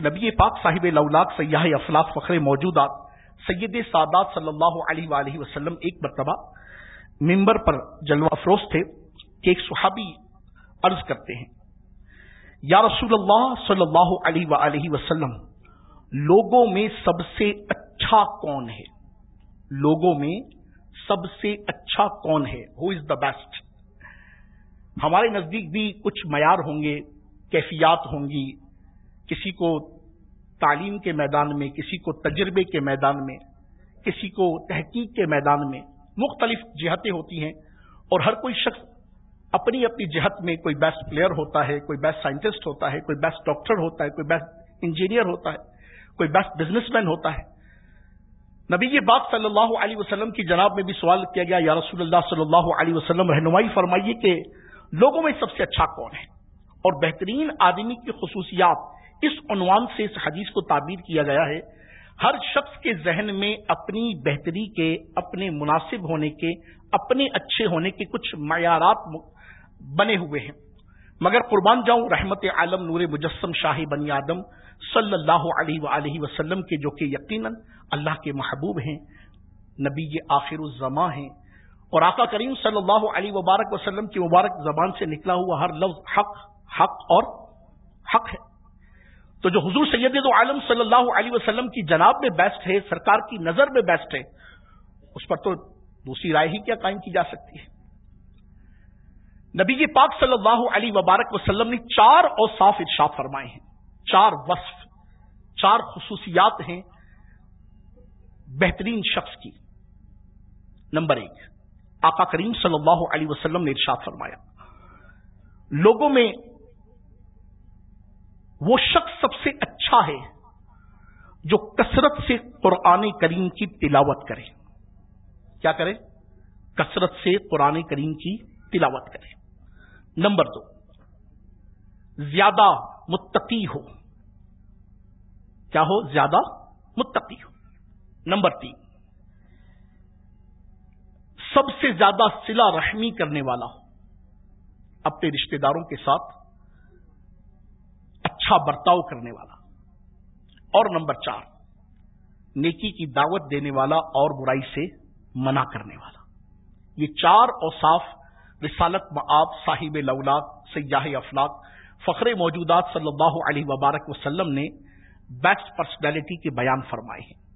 نبی پاک صاحب لولاک سیاح افلاق فخر موجودات سید سادات صلی اللہ علیہ وآلہ وسلم ایک مرتبہ ممبر پر جلوہ افروز تھے کہ ایک صحابی عرض کرتے ہیں، یا رسول اللہ صلی اللہ علیہ وآلہ وسلم، لوگوں میں سب سے اچھا کون ہے؟ لوگوں میں سب سے اچھا کون ہے؟ ہو از دا بیسٹ ہمارے نزدیک بھی کچھ معیار ہوں گے، کیفیات ہوں گی کسی کو تعلیم کے میدان میں، کسی کو تجربے کے میدان میں، کسی کو تحقیق کے میدان میں مختلف جہتیں ہوتی ہیں اور ہر کوئی شخص اپنی اپنی جہت میں کوئی بیسٹ پلیئر ہوتا ہے، کوئی بیسٹ سائنٹسٹ ہوتا ہے، کوئی بیسٹ ڈاکٹر ہوتا ہے، کوئی بیسٹ انجینئر ہوتا ہے، کوئی بیسٹ بزنس مین ہوتا ہے۔ نبی یہ بات صلی اللہ علیہ وسلم کی جناب میں بھی سوال کیا گیا، یا رسول اللہ صلی اللہ علیہ وسلم رہنمائی فرمائیے کہ لوگوں میں سب سے اچھا کون ہے؟ اور بہترین آدمی کی خصوصیات اس عنوان سے اس حدیث کو تعبیر کیا گیا ہے، ہر شخص کے ذہن میں اپنی بہتری کے، اپنے مناسب ہونے کے، اپنے اچھے ہونے کے کچھ معیارات بنے ہوئے ہیں۔ مگر قربان جاؤں، رحمت عالم نور مجسم شاہی بنی آدم صلی اللہ علیہ وآلہ وسلم کے، جو کہ یقیناً اللہ کے محبوب ہیں، نبی آخر الزماں ہیں۔ اور آقا کریم صلی اللہ علیہ وبارک وسلم کی مبارک زبان سے نکلا ہوا ہر لفظ حق حق اور حق ہے۔ تو جو حضور سید عالم صلی اللہ علیہ وسلم کی جناب میں بیسٹ ہے، سرکار کی نظر میں بیسٹ ہے، اس پر تو دوسری رائے ہی کیا قائم کی جا سکتی ہے۔ نبی پاک صلی اللہ علیہ وبارک وسلم نے چار اور صاف ارشاد فرمائے ہیں۔ چار وصف، چار خصوصیات ہیں بہترین شخص کی۔ نمبر ایک، آقا کریم صلی اللہ علیہ وسلم نے ارشاد فرمایا، لوگوں میں وہ شخص سب سے اچھا ہے جو کثرت سے قرآن کریم کی تلاوت کرے۔ کیا کرے؟ کثرت سے قرآن کریم کی تلاوت کرے۔ نمبر دو، زیادہ متقی ہو۔ کیا ہو؟ زیادہ متقی ہو۔ نمبر تین، سب سے زیادہ سلا رحمی کرنے والا ہو اپنے رشتہ داروں کے ساتھ اچھا برتاؤ کرنے والا۔ اور نمبر چار، نیکی کی دعوت دینے والا اور برائی سے منع کرنے والا۔ یہ چار اوصاف رسالت معاب صاحب لولاق سیاح افلاق فخر موجودات صلی اللہ علیہ وبارک وسلم نے بیسٹ پرسنالٹی کے بیان فرمائے ہیں۔